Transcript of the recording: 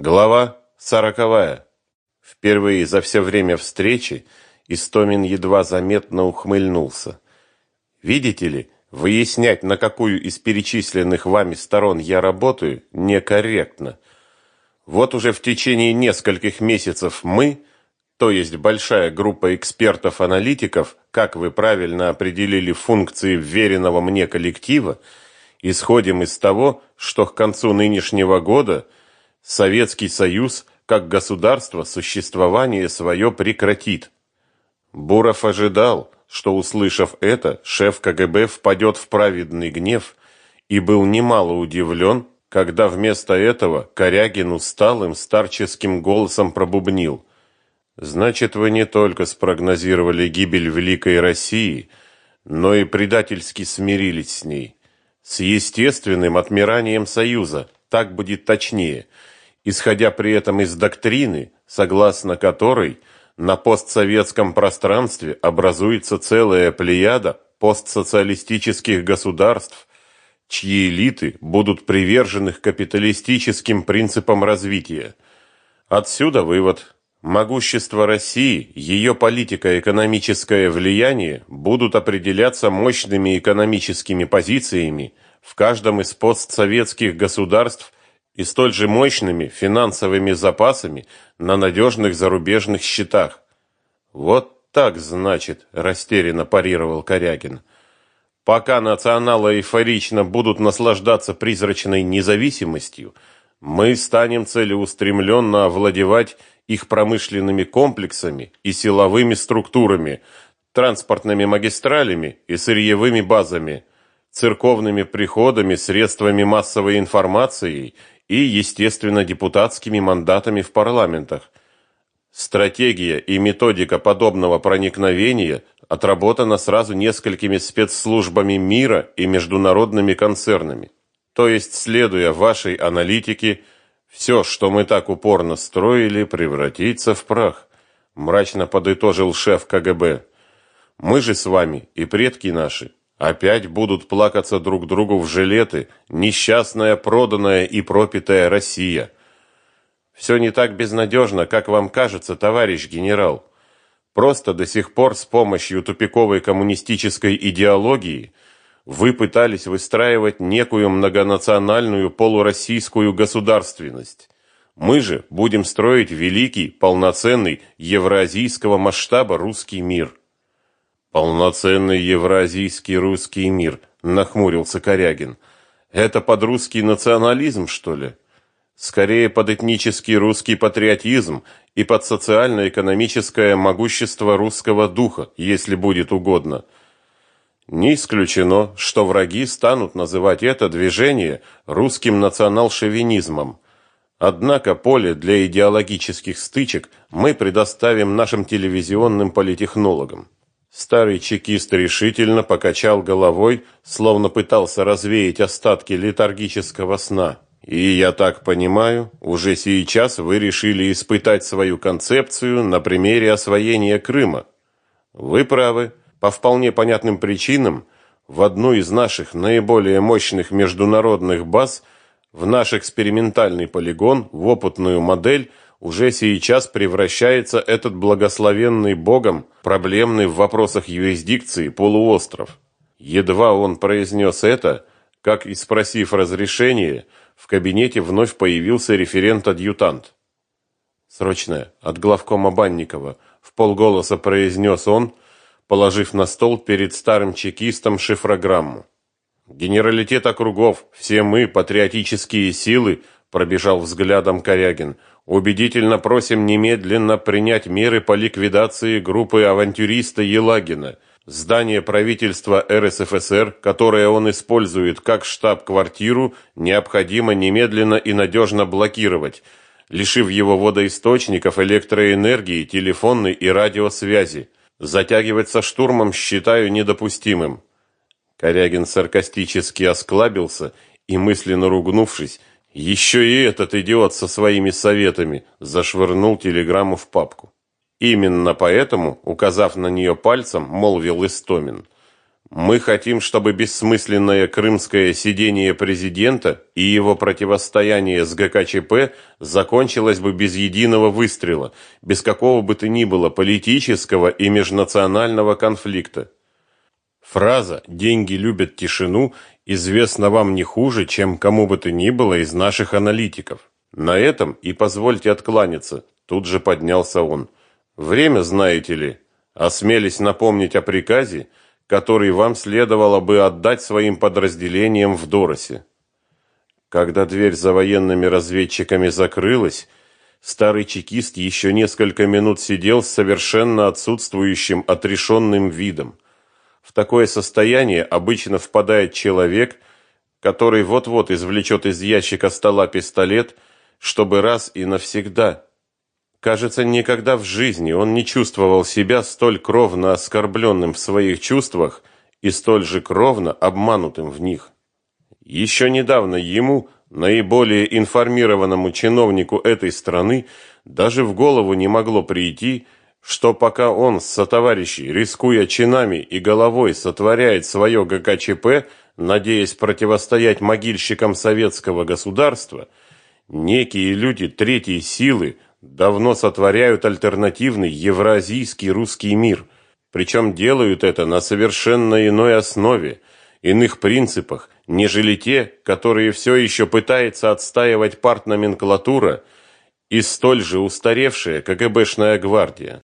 Глава сороковая. Впервые за все время встречи Истомин едва заметно ухмыльнулся. Видите ли, выяснять, на какую из перечисленных вами сторон я работаю, некорректно. Вот уже в течение нескольких месяцев мы, то есть большая группа экспертов-аналитиков, как вы правильно определили функции вверенного мне коллектива, исходим из того, что к концу нынешнего года – Советский Союз как государство существование свое прекратит. Буров ожидал, что услышав это, шеф КГБ впадет в праведный гнев и был немало удивлен, когда вместо этого Корягин усталым старческим голосом пробубнил: "Значит, вы не только спрогнозировали гибель великой России, но и предательски смирились с ней, с естественным отмиранием союза, так будет точнее" исходя при этом из доктрины, согласно которой на постсоветском пространстве образуется целая плеяда постсоциалистических государств, чьи элиты будут привержены капиталистическим принципам развития. Отсюда вывод: могущество России, ее политико-экономическое влияние будут определяться мощными экономическими позициями в каждом из постсоветских государств и столь же мощными финансовыми запасами на надежных зарубежных счетах. Вот так, значит, растерянно парировал Корягин. Пока националы эйфорично будут наслаждаться призрачной независимостью, мы станем целеустремленно овладевать их промышленными комплексами и силовыми структурами, транспортными магистралями и сырьевыми базами, церковными приходами, средствами массовой информации и, естественно, депутатскими мандатами в парламентах. Стратегия и методика подобного проникновения отработана сразу несколькими спецслужбами мира и международными концернами. То есть, следуя вашей аналитике, все, что мы так упорно строили, превратится в прах, мрачно подытожил шеф КГБ. Мы же с вами и предки наши Опять будут плакаться друг другу в жилеты, несчастная, проданная и пропитая Россия. Все не так безнадежно, как вам кажется, товарищ генерал. Просто до сих пор с помощью тупиковой коммунистической идеологии вы пытались выстраивать некую многонациональную полуроссийскую государственность. Мы же будем строить великий, полноценный евразийского масштаба русский мир. Полноценный евразийский русский мир, нахмурился Корягин. Это под русский национализм, что ли? Скорее под этнический русский патриотизм и под социально-экономическое могущество русского духа, если будет угодно. Не исключено, что враги станут называть это движение русским национал-шовинизмом. Однако поле для идеологических стычек мы предоставим нашим телевизионным политехнологам. Старый чекист решительно покачал головой, словно пытался развеять остатки летаргического сна. И я так понимаю, уже сейчас вы решили испытать свою концепцию на примере освоения Крыма. Вы правы. По вполне понятным причинам в одну из наших наиболее мощных международных баз в наш экспериментальный полигон, в опытную модель уже сейчас превращается этот благословенный Богом, проблемный в вопросах юрисдикции полуостров. Едва он произнес это, как и спросив разрешения, в кабинете вновь появился референт-адъютант. Срочное, от главкома Банникова, в полголоса произнес он, положив на стол перед старым чекистом шифрограмму. Генералитет округов, все мы, патриотические силы, пробежал взглядом Корягин, Убедительно просим немедленно принять меры по ликвидации группы авантюриста Елагина. Здание правительства РСФСР, которое он использует как штаб-квартиру, необходимо немедленно и надежно блокировать, лишив его водоисточников, электроэнергии, телефонной и радиосвязи. Затягиваться штурмом считаю недопустимым. Корягин саркастически осклабился и мысленно ругнувшись, еще и этот идиот со своими советами зашвырнул телеграмму в папку. Именно поэтому, указав на нее пальцем, молвил Истомин: Мы хотим, чтобы бессмысленное крымское сидение президента и его противостояние с ГКЧП закончилось бы без единого выстрела, без какого бы то ни было политического и межнационального конфликта. Фраза «деньги любят тишину» известна вам не хуже, чем кому бы то ни было из наших аналитиков. На этом и позвольте откланяться, тут же поднялся он. Время, знаете ли, осмелись напомнить о приказе, который вам следовало бы отдать своим подразделениям в Доросе. Когда дверь за военными разведчиками закрылась, старый чекист еще несколько минут сидел с совершенно отсутствующим отрешенным видом. Такое состояние обычно впадает человек, который вот-вот извлечет из ящика стола пистолет, чтобы раз и навсегда Кажется, никогда в жизни он не чувствовал себя столь кровно оскорбленным в своих чувствах и столь же кровно обманутым в них. Еще недавно ему, наиболее информированному чиновнику этой страны, даже в голову не могло прийти, что пока он с сотоварищей, рискуя чинами и головой, сотворяет свое ГКЧП, надеясь противостоять могильщикам советского государства, некие люди третьей силы – давно сотворяют альтернативный евразийский русский мир, причем делают это на совершенно иной основе, иных принципах, нежели те, которые все еще пытается отстаивать партноменклатура и столь же устаревшая КГБшная гвардия.